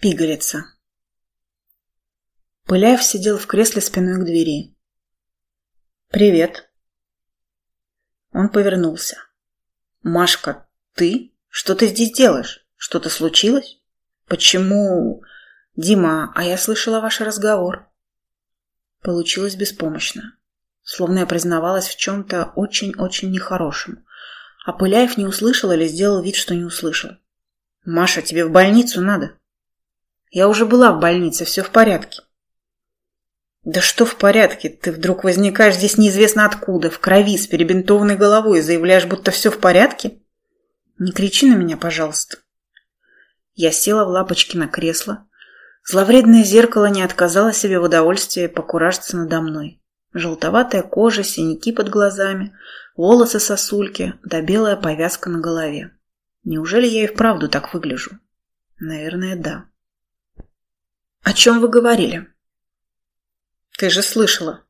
Пигалица. Пыляев сидел в кресле спиной к двери. «Привет». Он повернулся. «Машка, ты? Что ты здесь делаешь? Что-то случилось? Почему...» «Дима, а я слышала ваш разговор». Получилось беспомощно. Словно я признавалась в чем-то очень-очень нехорошем. А Пыляев не услышал или сделал вид, что не услышал. «Маша, тебе в больницу надо». «Я уже была в больнице, все в порядке». «Да что в порядке? Ты вдруг возникаешь здесь неизвестно откуда, в крови, с перебинтованной головой и заявляешь, будто все в порядке? Не кричи на меня, пожалуйста». Я села в лапочки на кресло. Зловредное зеркало не отказало себе в удовольствии покуражиться надо мной. Желтоватая кожа, синяки под глазами, волосы сосульки, да белая повязка на голове. Неужели я и вправду так выгляжу? Наверное, да. «О чем вы говорили?» «Ты же слышала!»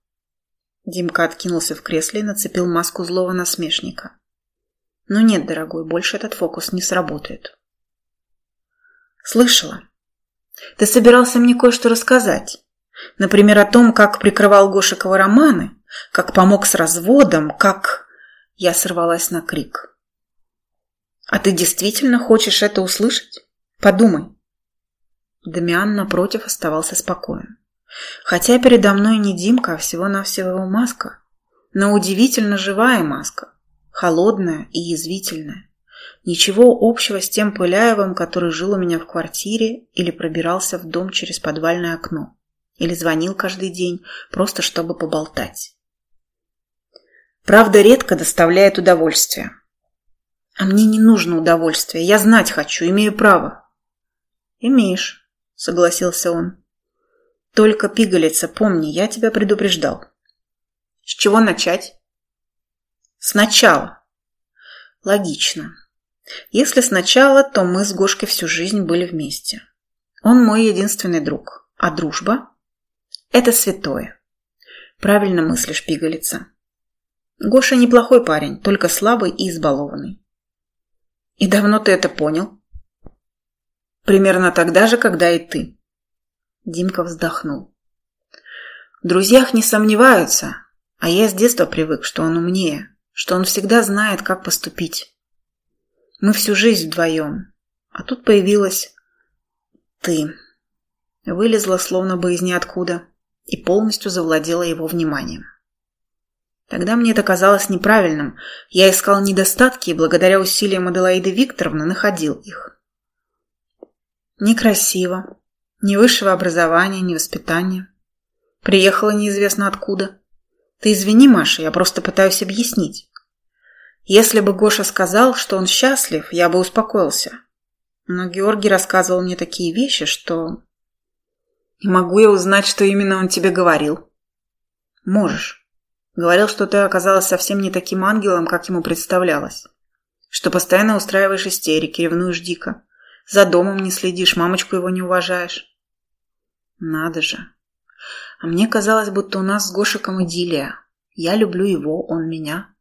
Димка откинулся в кресле и нацепил маску злого насмешника. «Ну нет, дорогой, больше этот фокус не сработает». «Слышала. Ты собирался мне кое-что рассказать. Например, о том, как прикрывал Гошикова романы, как помог с разводом, как...» Я сорвалась на крик. «А ты действительно хочешь это услышать? Подумай». Дамиан, напротив, оставался спокоен. Хотя передо мной не Димка, а всего-навсего его маска. Но удивительно живая маска. Холодная и язвительная. Ничего общего с тем Пыляевым, который жил у меня в квартире или пробирался в дом через подвальное окно. Или звонил каждый день, просто чтобы поболтать. Правда, редко доставляет удовольствие. А мне не нужно удовольствие. Я знать хочу, имею право. Имеешь, согласился он. Только, пигалица, помни, я тебя предупреждал. С чего начать? Сначала. Логично. Если сначала, то мы с Гошкой всю жизнь были вместе. Он мой единственный друг. А дружба – это святое. Правильно мыслишь, пигалица. Гоша неплохой парень, только слабый и избалованный. И давно ты это понял? Примерно тогда же, когда и ты. Димка вздохнул. В друзьях не сомневаются, а я с детства привык, что он умнее, что он всегда знает, как поступить. Мы всю жизнь вдвоем, а тут появилась ты. Вылезла словно бы из ниоткуда и полностью завладела его вниманием. Тогда мне это казалось неправильным. Я искал недостатки и благодаря усилиям Аделаиды Викторовны находил их. Некрасиво, ни высшего образования, ни воспитания. Приехала неизвестно откуда. Ты извини, Маша, я просто пытаюсь объяснить. Если бы Гоша сказал, что он счастлив, я бы успокоился. Но Георгий рассказывал мне такие вещи, что... Не могу я узнать, что именно он тебе говорил. Можешь. Говорил, что ты оказалась совсем не таким ангелом, как ему представлялось. Что постоянно устраиваешь истерики, ревнуешь дико. За домом не следишь, мамочку его не уважаешь. Надо же. А мне казалось, будто у нас с Гошиком идиллия. Я люблю его, он меня.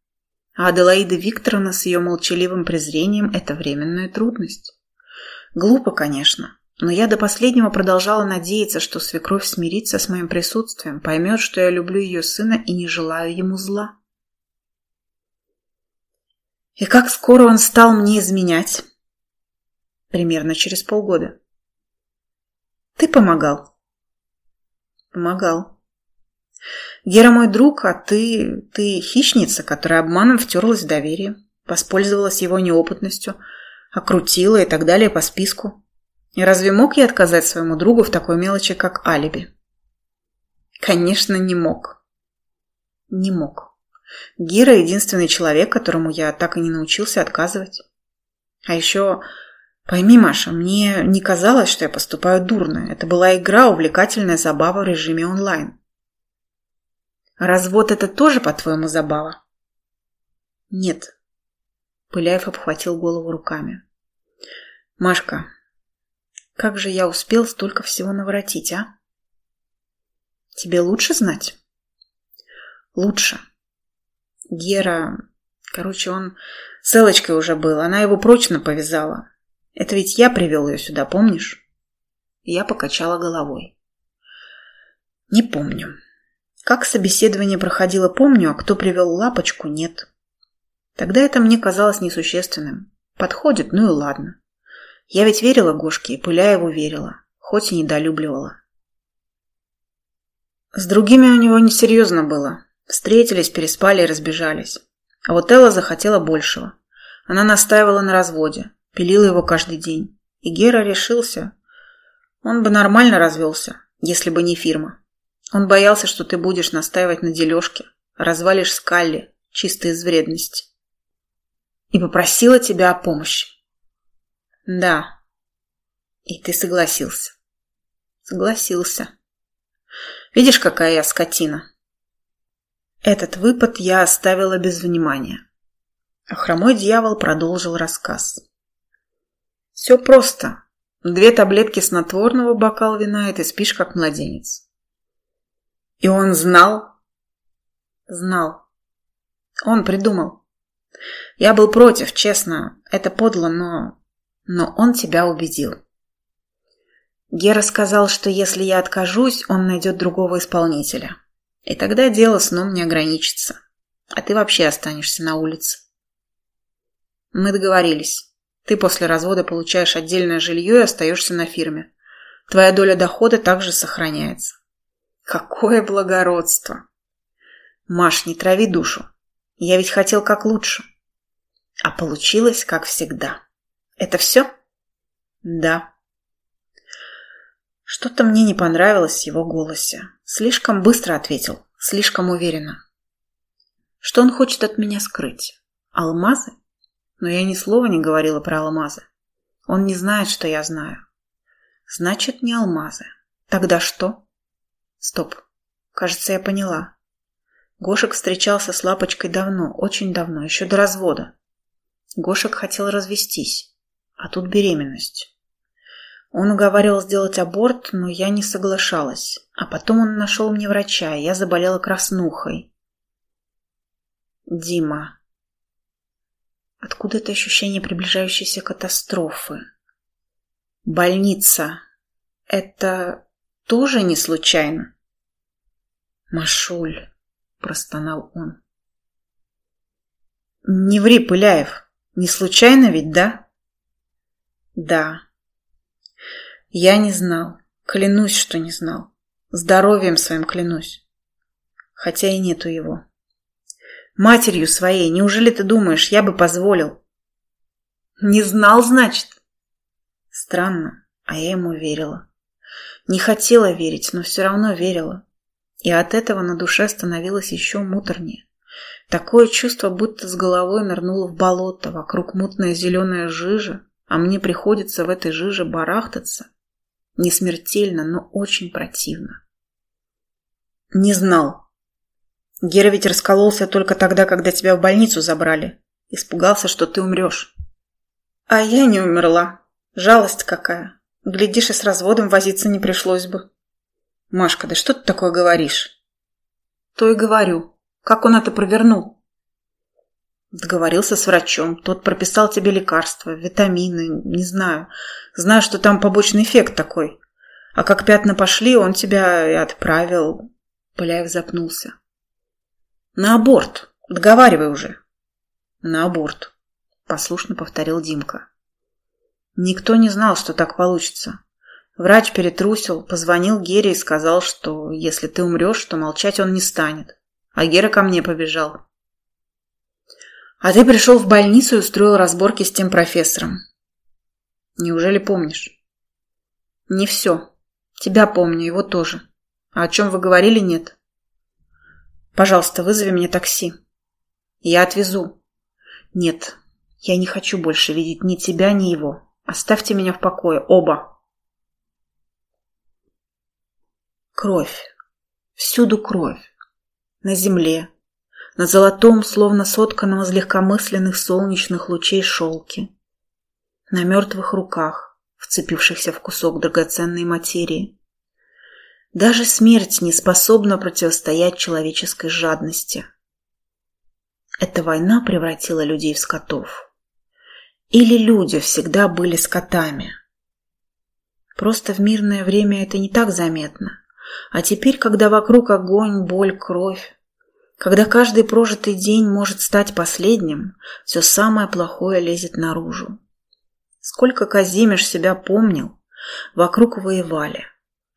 А Аделаида Викторовна с ее молчаливым презрением – это временная трудность. Глупо, конечно, но я до последнего продолжала надеяться, что свекровь смирится с моим присутствием, поймет, что я люблю ее сына и не желаю ему зла. И как скоро он стал мне изменять? Примерно через полгода. Ты помогал. Помогал. Гера мой друг, а ты... ты хищница, которая обманом втерлась в доверие, воспользовалась его неопытностью, окрутила и так далее по списку. И разве мог я отказать своему другу в такой мелочи, как алиби? Конечно, не мог. Не мог. Гера – единственный человек, которому я так и не научился отказывать. А еще Пойми, Маша, мне не казалось, что я поступаю дурно. Это была игра, увлекательная забава в режиме онлайн. Развод это тоже, по-твоему, забава? Нет. Пыляев обхватил голову руками. Машка, как же я успел столько всего наворотить, а? Тебе лучше знать? Лучше. Гера, короче, он с Элочкой уже был, она его прочно повязала. Это ведь я привел ее сюда, помнишь? Я покачала головой. Не помню. Как собеседование проходило, помню, а кто привел лапочку, нет. Тогда это мне казалось несущественным. Подходит, ну и ладно. Я ведь верила Гошке и Пыляеву верила, хоть и недолюбливала. С другими у него несерьезно было. Встретились, переспали и разбежались. А вот Элла захотела большего. Она настаивала на разводе, пилила его каждый день. И Гера решился. Он бы нормально развелся, если бы не фирма. Он боялся, что ты будешь настаивать на дележке, развалишь скалли, чисто из вредности. И попросила тебя о помощи. Да. И ты согласился. Согласился. Видишь, какая я скотина. Этот выпад я оставила без внимания. А хромой дьявол продолжил рассказ. Все просто. Две таблетки снотворного, бокал вина, и ты спишь, как младенец. И он знал? Знал. Он придумал. Я был против, честно. Это подло, но... Но он тебя убедил. Гера сказал, что если я откажусь, он найдет другого исполнителя. И тогда дело сном не ограничится. А ты вообще останешься на улице. Мы договорились. Ты после развода получаешь отдельное жилье и остаешься на фирме. Твоя доля дохода также сохраняется. Какое благородство! Маш, не трави душу. Я ведь хотел как лучше. А получилось, как всегда. Это все? Да. Что-то мне не понравилось в его голосе. Слишком быстро ответил, слишком уверенно. Что он хочет от меня скрыть? Алмазы? Но я ни слова не говорила про алмазы. Он не знает, что я знаю. Значит, не алмазы. Тогда что? Стоп. Кажется, я поняла. Гошек встречался с Лапочкой давно, очень давно, еще до развода. Гошек хотел развестись, а тут беременность. Он уговаривал сделать аборт, но я не соглашалась. А потом он нашел мне врача, и я заболела краснухой. Дима. Откуда это ощущение приближающейся катастрофы? Больница. Это тоже не случайно? Машуль, простонал он. Не ври, Пыляев. Не случайно ведь, да? Да. Я не знал. Клянусь, что не знал. Здоровьем своим клянусь. Хотя и нету его. Матерью своей, неужели ты думаешь, я бы позволил? Не знал, значит? Странно, а я ему верила. Не хотела верить, но все равно верила. И от этого на душе становилось еще муторнее. Такое чувство, будто с головой нырнуло в болото, вокруг мутная зеленая жижа, а мне приходится в этой жиже барахтаться. Не смертельно, но очень противно. Не знал. Гера ведь раскололся только тогда, когда тебя в больницу забрали. Испугался, что ты умрешь. А я не умерла. Жалость какая. Глядишь, и с разводом возиться не пришлось бы. Машка, да что ты такое говоришь? То и говорю. Как он это провернул? Договорился с врачом. Тот прописал тебе лекарства, витамины, не знаю. Знаю, что там побочный эффект такой. А как пятна пошли, он тебя и отправил. Пыляев запнулся. На аборт. Договаривай уже. На аборт. Послушно повторил Димка. Никто не знал, что так получится. Врач перетрусил, позвонил Гере и сказал, что если ты умрешь, то молчать он не станет. А Гера ко мне побежал. А ты пришел в больницу и устроил разборки с тем профессором. Неужели помнишь? Не все. Тебя помню, его тоже. А о чем вы говорили, нет? Пожалуйста, вызови мне такси. Я отвезу. Нет, я не хочу больше видеть ни тебя, ни его. Оставьте меня в покое, оба. Кровь. Всюду кровь. На земле, на золотом, словно сотканном из легкомысленных солнечных лучей шелке, на мертвых руках, вцепившихся в кусок драгоценной материи. Даже смерть не способна противостоять человеческой жадности. Эта война превратила людей в скотов. Или люди всегда были скотами? Просто в мирное время это не так заметно. А теперь, когда вокруг огонь, боль, кровь, когда каждый прожитый день может стать последним, все самое плохое лезет наружу. Сколько Казимиш себя помнил, вокруг воевали.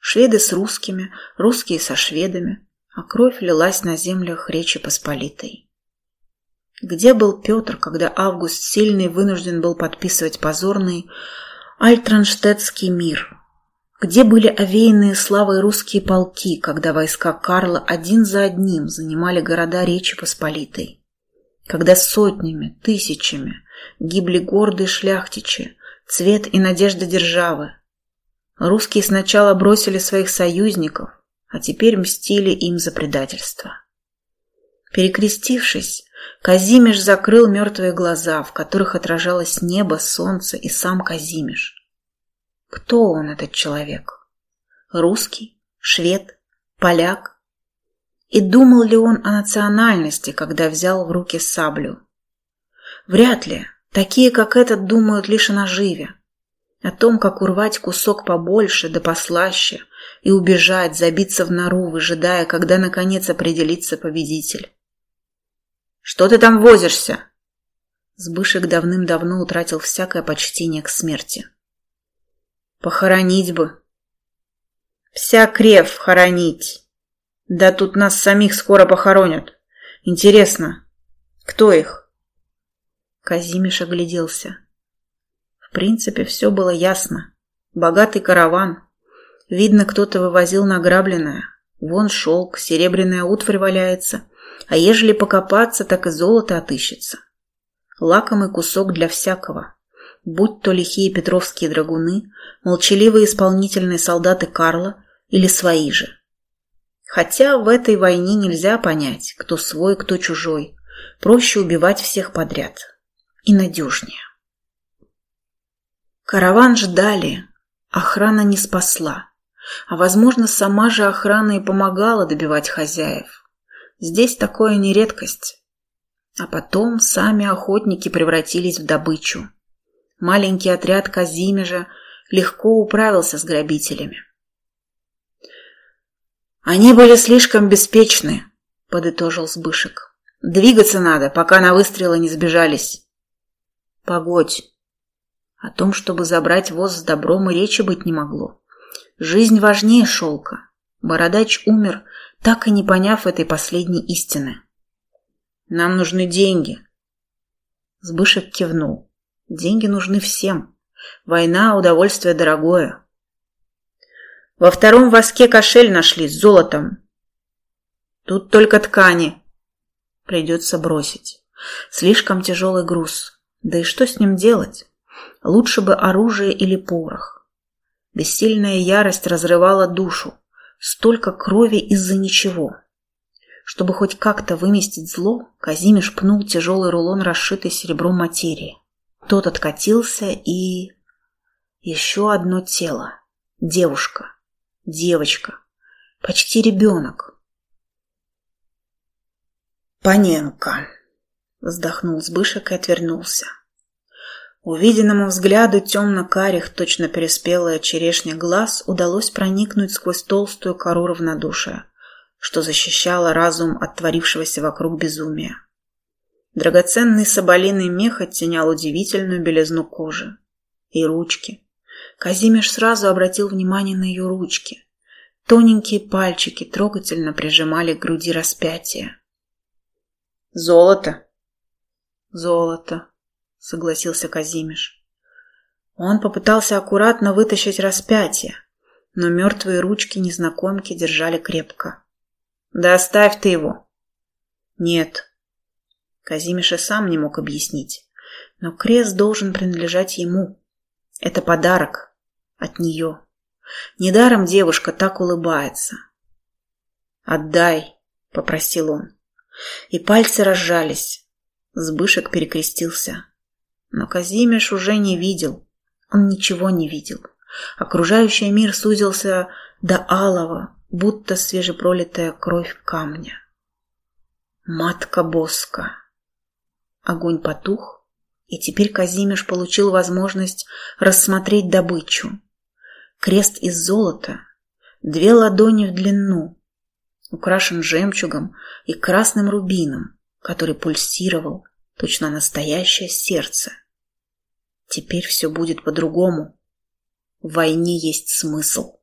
Шведы с русскими, русские со шведами, а кровь лилась на землях Речи Посполитой. Где был Петр, когда Август Сильный вынужден был подписывать позорный Альтранштетский мир? Где были овеянные славой русские полки, когда войска Карла один за одним занимали города Речи Посполитой? Когда сотнями, тысячами гибли гордые шляхтичи, цвет и надежда державы? Русские сначала бросили своих союзников, а теперь мстили им за предательство. Перекрестившись, Казимиш закрыл мертвые глаза, в которых отражалось небо, солнце и сам Казимиш. Кто он, этот человек? Русский? Швед? Поляк? И думал ли он о национальности, когда взял в руки саблю? Вряд ли. Такие, как этот, думают лишь о наживе. О том, как урвать кусок побольше да послаще и убежать, забиться в нору, выжидая, когда наконец определится победитель. «Что ты там возишься?» Сбышек давным-давно утратил всякое почтение к смерти. Похоронить бы. Вся крев хоронить. Да тут нас самих скоро похоронят. Интересно, кто их? Казимиш огляделся. В принципе, все было ясно. Богатый караван. Видно, кто-то вывозил награбленное. Вон шелк, серебряная утварь валяется. А ежели покопаться, так и золото отыщется. Лакомый кусок для всякого будь то лихие петровские драгуны, молчаливые исполнительные солдаты Карла или свои же. Хотя в этой войне нельзя понять, кто свой, кто чужой. Проще убивать всех подряд. И надежнее. Караван ждали. Охрана не спасла. А, возможно, сама же охрана и помогала добивать хозяев. Здесь такое не редкость. А потом сами охотники превратились в добычу маленький отряд Казимежа легко управился с грабителями. «Они были слишком беспечны», — подытожил Сбышек. «Двигаться надо, пока на выстрелы не сбежались». «Погодь. О том, чтобы забрать воз с добром, и речи быть не могло. Жизнь важнее шелка. Бородач умер, так и не поняв этой последней истины. Нам нужны деньги». Сбышек кивнул. Деньги нужны всем. Война – удовольствие дорогое. Во втором воске кошель нашли с золотом. Тут только ткани. Придется бросить. Слишком тяжелый груз. Да и что с ним делать? Лучше бы оружие или порох. Бессильная ярость разрывала душу. Столько крови из-за ничего. Чтобы хоть как-то выместить зло, Казимиш пнул тяжелый рулон, расшитый серебром материи. Тот откатился и... Еще одно тело. Девушка. Девочка. Почти ребенок. «Паненко», — вздохнул Сбышек и отвернулся. Увиденному взгляду темно-карих, точно переспелая черешня глаз удалось проникнуть сквозь толстую кору равнодушия, что защищало разум от творившегося вокруг безумия. Драгоценный соболиный мех оттенял удивительную белизну кожи. И ручки. Казимиш сразу обратил внимание на ее ручки. Тоненькие пальчики трогательно прижимали к груди распятие. «Золото!» «Золото», — согласился Казимиш. Он попытался аккуратно вытащить распятие, но мертвые ручки незнакомки держали крепко. «Да оставь ты его!» «Нет», Казимиш и сам не мог объяснить. Но крест должен принадлежать ему. Это подарок от нее. Недаром девушка так улыбается. «Отдай», — попросил он. И пальцы разжались. Сбышек перекрестился. Но Казимиш уже не видел. Он ничего не видел. Окружающий мир сузился до алого, будто свежепролитая кровь камня. Матка Боска. Огонь потух, и теперь Казимиш получил возможность рассмотреть добычу. Крест из золота, две ладони в длину, украшен жемчугом и красным рубином, который пульсировал, точно настоящее сердце. Теперь все будет по-другому. В войне есть смысл.